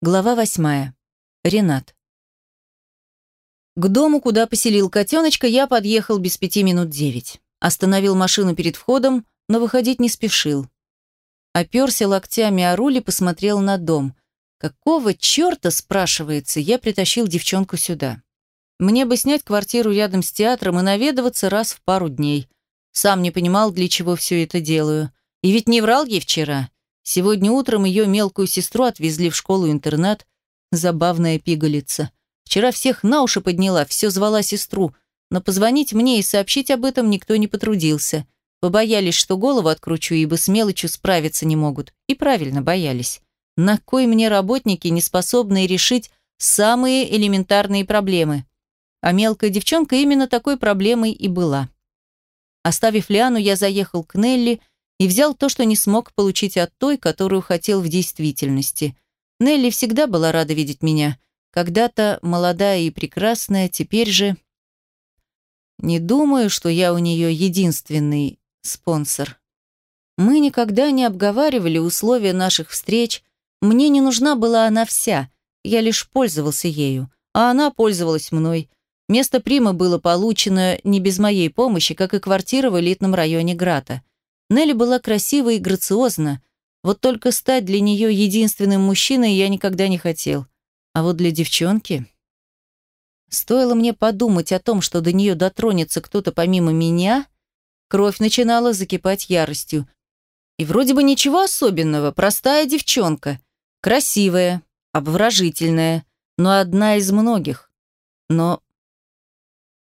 Глава восьмая. Ренат. К дому, куда поселил котеночка, я подъехал без пяти минут девять. Остановил машину перед входом, но выходить не спешил. Оперся локтями о руль и посмотрел на дом. Какого черта, спрашивается, я притащил девчонку сюда? Мне бы снять квартиру рядом с театром и наведываться раз в пару дней. Сам не понимал, для чего все это делаю. И ведь не врал ей вчера. Сегодня утром ее мелкую сестру отвезли в школу-интернат. Забавная пигалица. Вчера всех на уши подняла, все звала сестру. Но позвонить мне и сообщить об этом никто не потрудился. Побоялись, что голову откручу, ибо с мелочью справиться не могут. И правильно боялись. На кой мне работники, не способные решить самые элементарные проблемы? А мелкая девчонка именно такой проблемой и была. Оставив Лиану, я заехал к Нелли и взял то, что не смог получить от той, которую хотел в действительности. Нелли всегда была рада видеть меня. Когда-то молодая и прекрасная, теперь же... Не думаю, что я у нее единственный спонсор. Мы никогда не обговаривали условия наших встреч. Мне не нужна была она вся, я лишь пользовался ею, а она пользовалась мной. Место Прима было получено не без моей помощи, как и квартира в элитном районе Грата. Нелли была красива и грациозна, вот только стать для нее единственным мужчиной я никогда не хотел. А вот для девчонки... Стоило мне подумать о том, что до нее дотронется кто-то помимо меня, кровь начинала закипать яростью. И вроде бы ничего особенного, простая девчонка, красивая, обворожительная, но одна из многих. Но...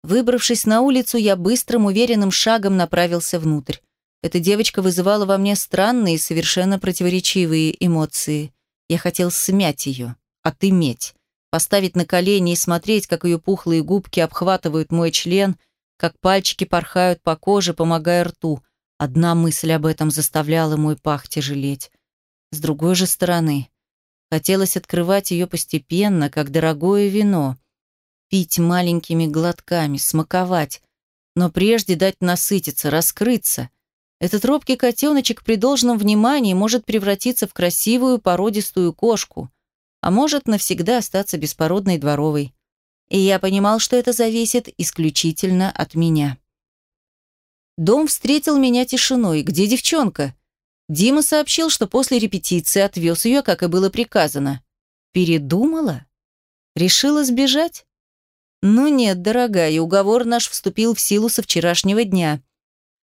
Выбравшись на улицу, я быстрым, уверенным шагом направился внутрь. Эта девочка вызывала во мне странные, совершенно противоречивые эмоции. Я хотел смять ее, отыметь, поставить на колени и смотреть, как ее пухлые губки обхватывают мой член, как пальчики порхают по коже, помогая рту. Одна мысль об этом заставляла мой пах тяжелеть. С другой же стороны, хотелось открывать ее постепенно, как дорогое вино, пить маленькими глотками, смаковать, но прежде дать насытиться, раскрыться — этот робкий котеночек при должном внимании может превратиться в красивую породистую кошку, а может навсегда остаться беспородной дворовой. И я понимал, что это зависит исключительно от меня. Дом встретил меня тишиной. Где девчонка? Дима сообщил, что после репетиции отвез ее, как и было приказано. Передумала? Решила сбежать? Ну нет, дорогая, уговор наш вступил в силу со вчерашнего дня.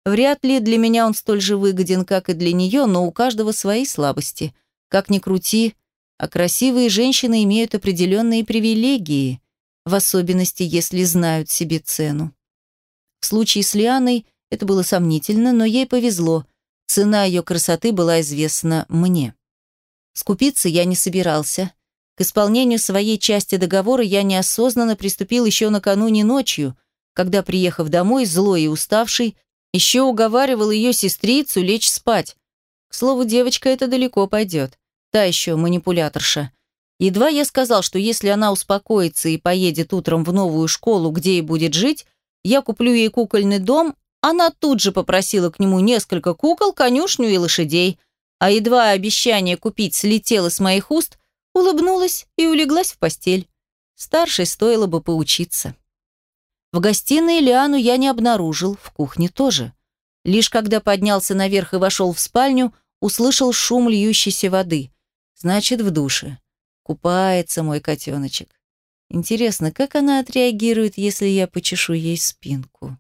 Вряд ли для меня он столь же выгоден, как и для нее, но у каждого свои слабости. Как ни крути, а красивые женщины имеют определенные привилегии, в особенности, если знают себе цену. В случае с Лианой это было сомнительно, но ей повезло. Цена ее красоты была известна мне. Скупиться я не собирался. К исполнению своей части договора я неосознанно приступил еще накануне ночью, когда, приехав домой, злой и уставший, еще уговаривал ее сестрицу лечь спать. К слову, девочка это далеко пойдет. Та еще манипуляторша. Едва я сказал, что если она успокоится и поедет утром в новую школу, где и будет жить, я куплю ей кукольный дом, она тут же попросила к нему несколько кукол, конюшню и лошадей. А едва обещание купить слетело с моих уст, улыбнулась и улеглась в постель. Старшей стоило бы поучиться. В гостиной Лиану я не обнаружил, в кухне тоже. Лишь когда поднялся наверх и вошел в спальню, услышал шум льющейся воды. Значит, в душе. Купается мой котеночек. Интересно, как она отреагирует, если я почешу ей спинку?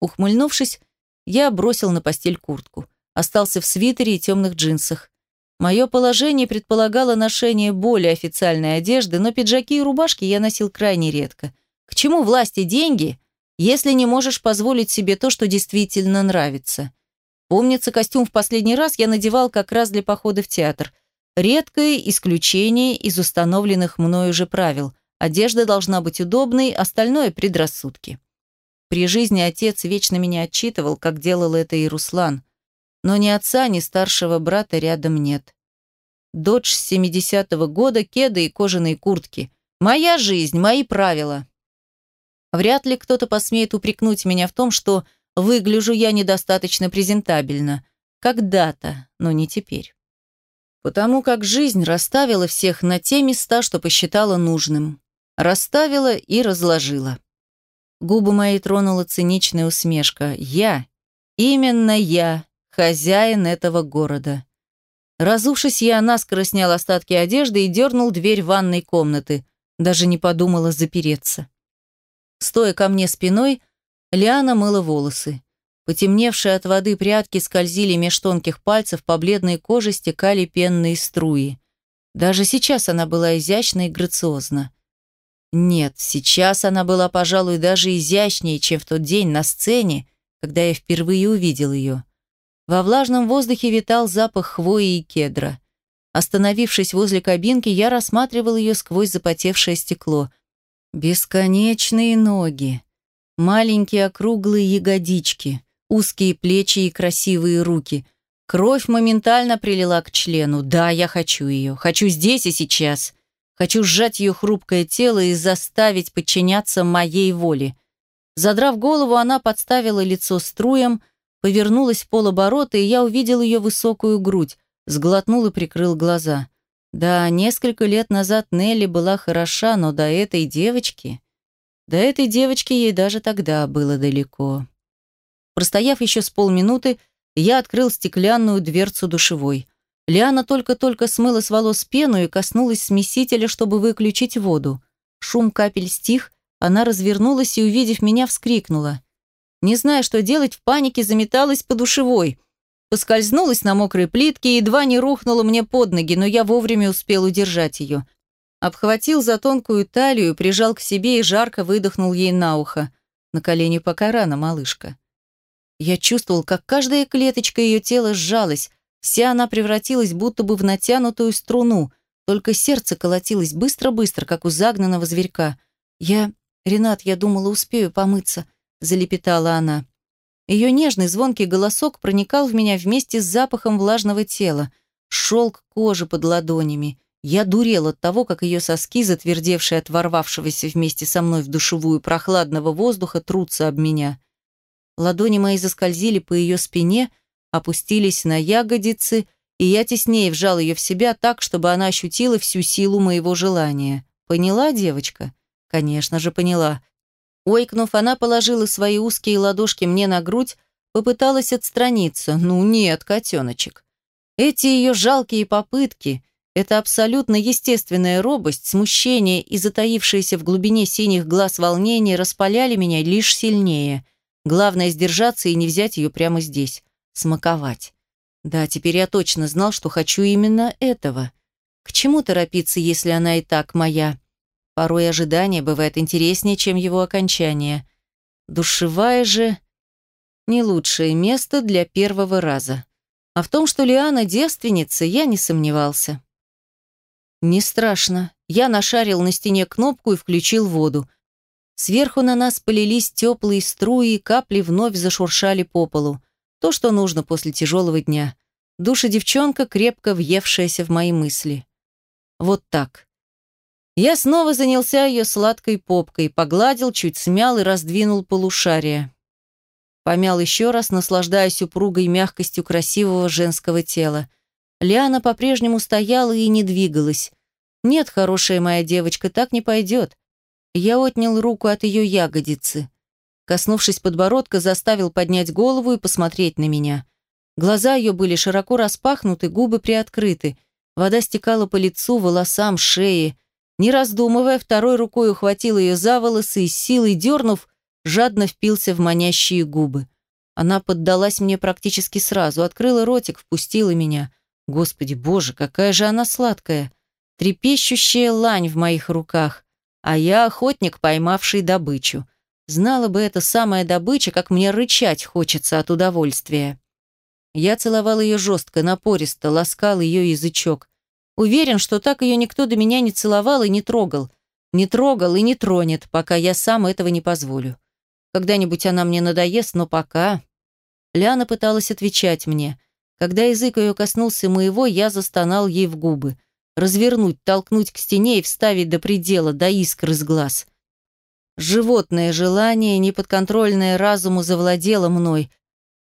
Ухмыльнувшись, я бросил на постель куртку. Остался в свитере и темных джинсах. Мое положение предполагало ношение более официальной одежды, но пиджаки и рубашки я носил крайне редко – к чему власти деньги, если не можешь позволить себе то, что действительно нравится? Помнится, костюм в последний раз я надевал как раз для похода в театр. Редкое исключение из установленных мною же правил. Одежда должна быть удобной, остальное – предрассудки. При жизни отец вечно меня отчитывал, как делал это и Руслан. Но ни отца, ни старшего брата рядом нет. Додж 70-го года, кеды и кожаные куртки. Моя жизнь, мои правила. Вряд ли кто-то посмеет упрекнуть меня в том, что выгляжу я недостаточно презентабельно. Когда-то, но не теперь. Потому как жизнь расставила всех на те места, что посчитала нужным. Расставила и разложила. Губы мои тронула циничная усмешка. Я, именно я, хозяин этого города. Разувшись, я наскоро снял остатки одежды и дернул дверь ванной комнаты. Даже не подумала запереться. Стоя ко мне спиной, Лиана мыла волосы. Потемневшие от воды прядки скользили меж тонких пальцев, по бледной коже стекали пенные струи. Даже сейчас она была изящна и грациозна. Нет, сейчас она была, пожалуй, даже изящнее, чем в тот день на сцене, когда я впервые увидел ее. Во влажном воздухе витал запах хвои и кедра. Остановившись возле кабинки, я рассматривал ее сквозь запотевшее стекло. Бесконечные ноги, маленькие округлые ягодички, узкие плечи и красивые руки. Кровь моментально прилила к члену. Да, я хочу ее. Хочу здесь и сейчас. Хочу сжать ее хрупкое тело и заставить подчиняться моей воле. Задрав голову, она подставила лицо струям, повернулась полоборота, и я увидел ее высокую грудь, сглотнул и прикрыл глаза. Да, несколько лет назад Нелли была хороша, но до этой девочки... До этой девочки ей даже тогда было далеко. Простояв еще с полминуты, я открыл стеклянную дверцу душевой. Лиана только-только смыла с волос пену и коснулась смесителя, чтобы выключить воду. Шум капель стих, она развернулась и, увидев меня, вскрикнула. Не зная, что делать, в панике заметалась по душевой. Поскользнулась на мокрой плитке и едва не рухнула мне под ноги, но я вовремя успел удержать ее. Обхватил за тонкую талию, прижал к себе и жарко выдохнул ей на ухо. На колени пока рано, малышка. Я чувствовал, как каждая клеточка ее тела сжалась, вся она превратилась будто бы в натянутую струну, только сердце колотилось быстро-быстро, как у загнанного зверька. Я... Ренат, я думала, успею помыться залепетала она. Ее нежный звонкий голосок проникал в меня вместе с запахом влажного тела, шелк кожи под ладонями. Я дурел от того, как ее соски, затвердевшие от ворвавшегося вместе со мной в душевую прохладного воздуха, трутся об меня. Ладони мои заскользили по ее спине, опустились на ягодицы, и я теснее вжал ее в себя так, чтобы она ощутила всю силу моего желания. Поняла, девочка? Конечно же, поняла. Ойкнув, она положила свои узкие ладошки мне на грудь, попыталась отстраниться. Ну нет, котеночек. Эти ее жалкие попытки, это абсолютно естественная робость, смущение и затаившееся в глубине синих глаз волнение распаляли меня лишь сильнее. Главное сдержаться и не взять ее прямо здесь. Смаковать. Да, теперь я точно знал, что хочу именно этого. К чему торопиться, если она и так моя? Порой ожидание бывает интереснее, чем его окончание. Душевая же не лучшее место для первого раза. А в том, что Лиана девственница, я не сомневался. Не страшно. Я нашарил на стене кнопку и включил воду. Сверху на нас полились теплые струи, и капли вновь зашуршали по полу. То, что нужно после тяжелого дня. Душа девчонка, крепко въевшаяся в мои мысли. Вот так. Я снова занялся ее сладкой попкой, погладил, чуть смял и раздвинул полушария. Помял еще раз, наслаждаясь упругой мягкостью красивого женского тела. Лиана по-прежнему стояла и не двигалась. «Нет, хорошая моя девочка, так не пойдет». Я отнял руку от ее ягодицы. Коснувшись подбородка, заставил поднять голову и посмотреть на меня. Глаза ее были широко распахнуты, губы приоткрыты. Вода стекала по лицу, волосам, шее. Не раздумывая, второй рукой ухватил ее за волосы и силой дернув, жадно впился в манящие губы. Она поддалась мне практически сразу, открыла ротик, впустила меня. Господи, боже, какая же она сладкая! Трепещущая лань в моих руках, а я охотник, поймавший добычу. Знала бы эта самая добыча, как мне рычать хочется от удовольствия. Я целовал ее жестко, напористо, ласкал ее язычок. Уверен, что так ее никто до меня не целовал и не трогал. Не трогал и не тронет, пока я сам этого не позволю. Когда-нибудь она мне надоест, но пока... Ляна пыталась отвечать мне. Когда язык ее коснулся моего, я застонал ей в губы. Развернуть, толкнуть к стене и вставить до предела, до искр из глаз. Животное желание, неподконтрольное разуму завладело мной.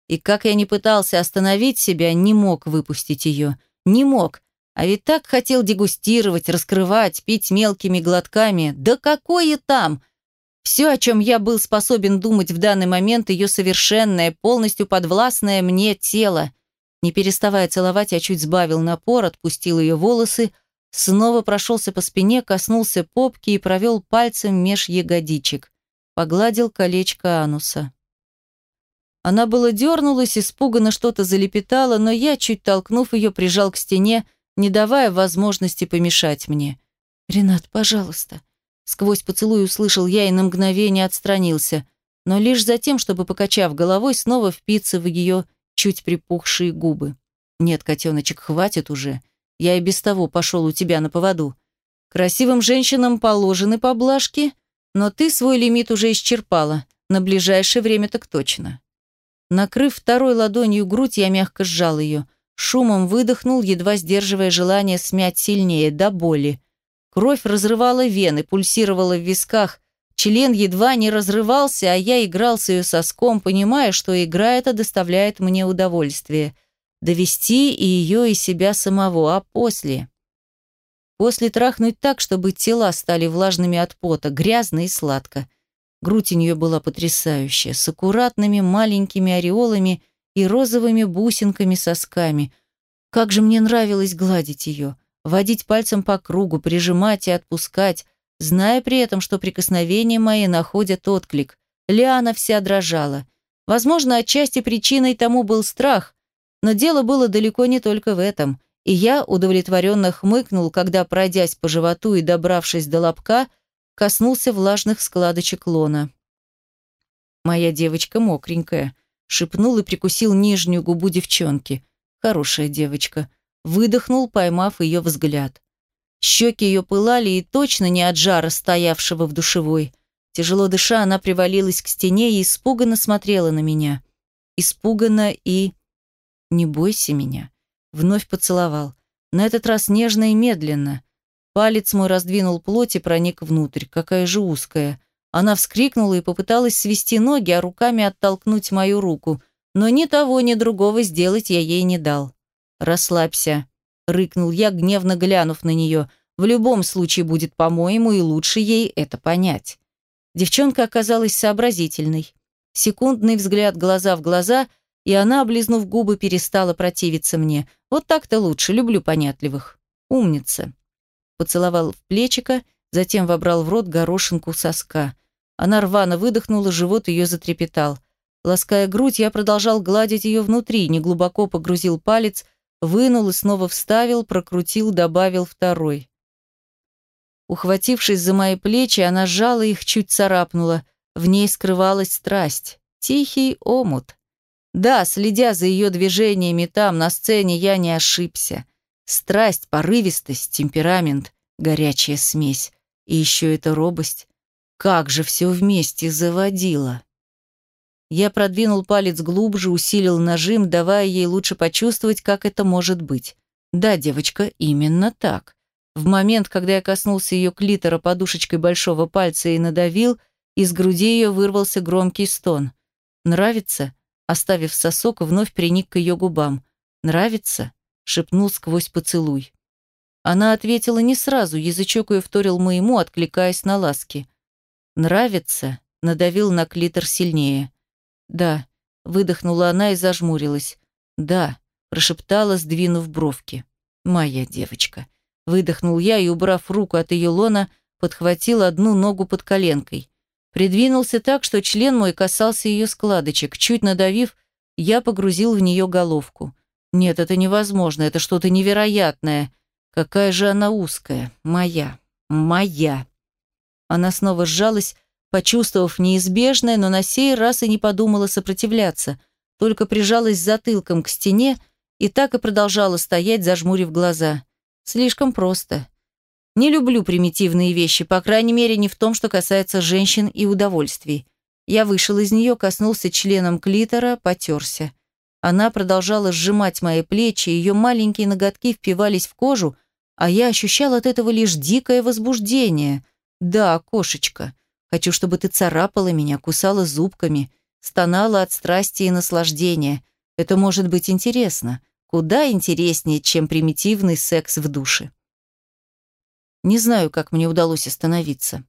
И как я не пытался остановить себя, не мог выпустить ее. Не мог, А ведь так хотел дегустировать, раскрывать, пить мелкими глотками. Да какое там! Все, о чем я был способен думать в данный момент, ее совершенное, полностью подвластное мне тело. Не переставая целовать, я чуть сбавил напор, отпустил ее волосы, снова прошелся по спине, коснулся попки и провел пальцем меж ягодичек. Погладил колечко ануса. Она было дернулась, испуганно что-то залепетала, но я, чуть толкнув ее, прижал к стене, не давая возможности помешать мне. «Ренат, пожалуйста», Сквозь поцелуй услышал я и на мгновение отстранился, но лишь за тем, чтобы, покачав головой, снова впиться в ее чуть припухшие губы. «Нет, котеночек, хватит уже. Я и без того пошел у тебя на поводу. Красивым женщинам положены поблажки, но ты свой лимит уже исчерпала. На ближайшее время так точно». Накрыв второй ладонью грудь, я мягко сжал ее. Шумом выдохнул, едва сдерживая желание смять сильнее, до боли. Кровь разрывала вены, пульсировала в висках. Член едва не разрывался, а я играл с ее соском, понимая, что игра эта доставляет мне удовольствие. Довести и ее, и себя самого, а после... После трахнуть так, чтобы тела стали влажными от пота, грязно и сладко. Грудь у нее была потрясающая, с аккуратными маленькими ореолами и розовыми бусинками сосками. Как же мне нравилось гладить ее водить пальцем по кругу, прижимать и отпускать, зная при этом, что прикосновения мои находят отклик. Лиана вся дрожала. Возможно, отчасти причиной тому был страх, но дело было далеко не только в этом, и я удовлетворенно хмыкнул, когда, пройдясь по животу и добравшись до лобка, коснулся влажных складочек лона. «Моя девочка мокренькая», — шепнул и прикусил нижнюю губу девчонки. «Хорошая девочка», выдохнул, поймав ее взгляд. Щеки ее пылали и точно не от жара, стоявшего в душевой. Тяжело дыша, она привалилась к стене и испуганно смотрела на меня. Испуганно и... «Не бойся меня». Вновь поцеловал. На этот раз нежно и медленно. Палец мой раздвинул плоть и проник внутрь. Какая же узкая. Она вскрикнула и попыталась свести ноги, а руками оттолкнуть мою руку. Но ни того, ни другого сделать я ей не дал. «Расслабься», — рыкнул я, гневно глянув на нее. «В любом случае будет, по-моему, и лучше ей это понять». Девчонка оказалась сообразительной. Секундный взгляд глаза в глаза, и она, облизнув губы, перестала противиться мне. Вот так-то лучше, люблю понятливых. Умница. Поцеловал в плечико, затем вобрал в рот горошинку соска. Она рвано выдохнула, живот ее затрепетал. Лаская грудь, я продолжал гладить ее внутри, неглубоко погрузил палец — Вынул и снова вставил, прокрутил, добавил второй. Ухватившись за мои плечи, она сжала их, чуть царапнула. В ней скрывалась страсть. Тихий омут. Да, следя за ее движениями там, на сцене, я не ошибся. Страсть, порывистость, темперамент, горячая смесь. И еще эта робость. Как же все вместе заводило. Я продвинул палец глубже, усилил нажим, давая ей лучше почувствовать, как это может быть. Да, девочка, именно так. В момент, когда я коснулся ее клитора подушечкой большого пальца и надавил, из груди ее вырвался громкий стон. «Нравится?» Оставив сосок, вновь приник к ее губам. «Нравится?» — шепнул сквозь поцелуй. Она ответила не сразу, язычок ее вторил моему, откликаясь на ласки. «Нравится?» — надавил на клитор сильнее. «Да», — выдохнула она и зажмурилась. «Да», — прошептала, сдвинув бровки. «Моя девочка». Выдохнул я и, убрав руку от ее лона, подхватил одну ногу под коленкой. Придвинулся так, что член мой касался ее складочек. Чуть надавив, я погрузил в нее головку. Нет, это невозможно, это что-то невероятное. Какая же она узкая. Моя. Моя. Она снова сжалась, почувствовав неизбежное, но на сей раз и не подумала сопротивляться, только прижалась затылком к стене и так и продолжала стоять, зажмурив глаза. Слишком просто. Не люблю примитивные вещи, по крайней мере, не в том, что касается женщин и удовольствий. Я вышел из нее, коснулся членом клитора, потерся. Она продолжала сжимать мои плечи, ее маленькие ноготки впивались в кожу, а я ощущал от этого лишь дикое возбуждение. Да, кошечка, Хочу, чтобы ты царапала меня, кусала зубками, стонала от страсти и наслаждения. Это может быть интересно. куда интереснее, чем примитивный секс в душе. Не знаю, как мне удалось остановиться.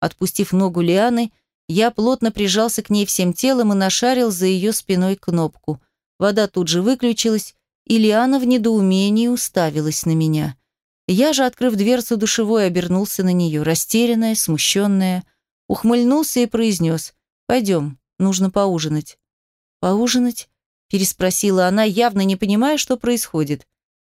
Отпустив ногу Лианы, я плотно прижался к ней всем телом и нашарил за ее спиной кнопку. Вода тут же выключилась, и Лиана в недоумении уставилась на меня. Я же, открыв дверцу душевой, обернулся на нее, растерянная, смущенная, ухмыльнулся и произнес «Пойдем, нужно поужинать». «Поужинать?» – переспросила она, явно не понимая, что происходит.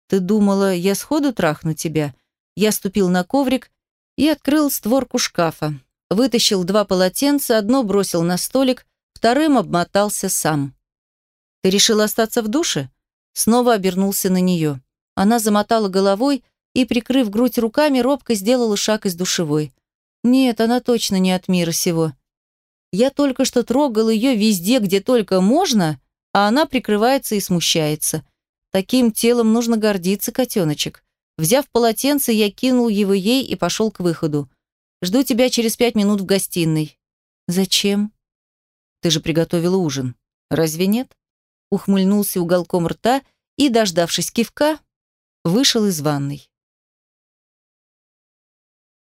«Ты думала, я сходу трахну тебя?» Я ступил на коврик и открыл створку шкафа. Вытащил два полотенца, одно бросил на столик, вторым обмотался сам. «Ты решил остаться в душе?» Снова обернулся на нее. Она замотала головой и, прикрыв грудь руками, робко сделала шаг из душевой. «Нет, она точно не от мира сего. Я только что трогал ее везде, где только можно, а она прикрывается и смущается. Таким телом нужно гордиться, котеночек. Взяв полотенце, я кинул его ей и пошел к выходу. Жду тебя через пять минут в гостиной». «Зачем?» «Ты же приготовила ужин. Разве нет?» Ухмыльнулся уголком рта и, дождавшись кивка, вышел из ванной.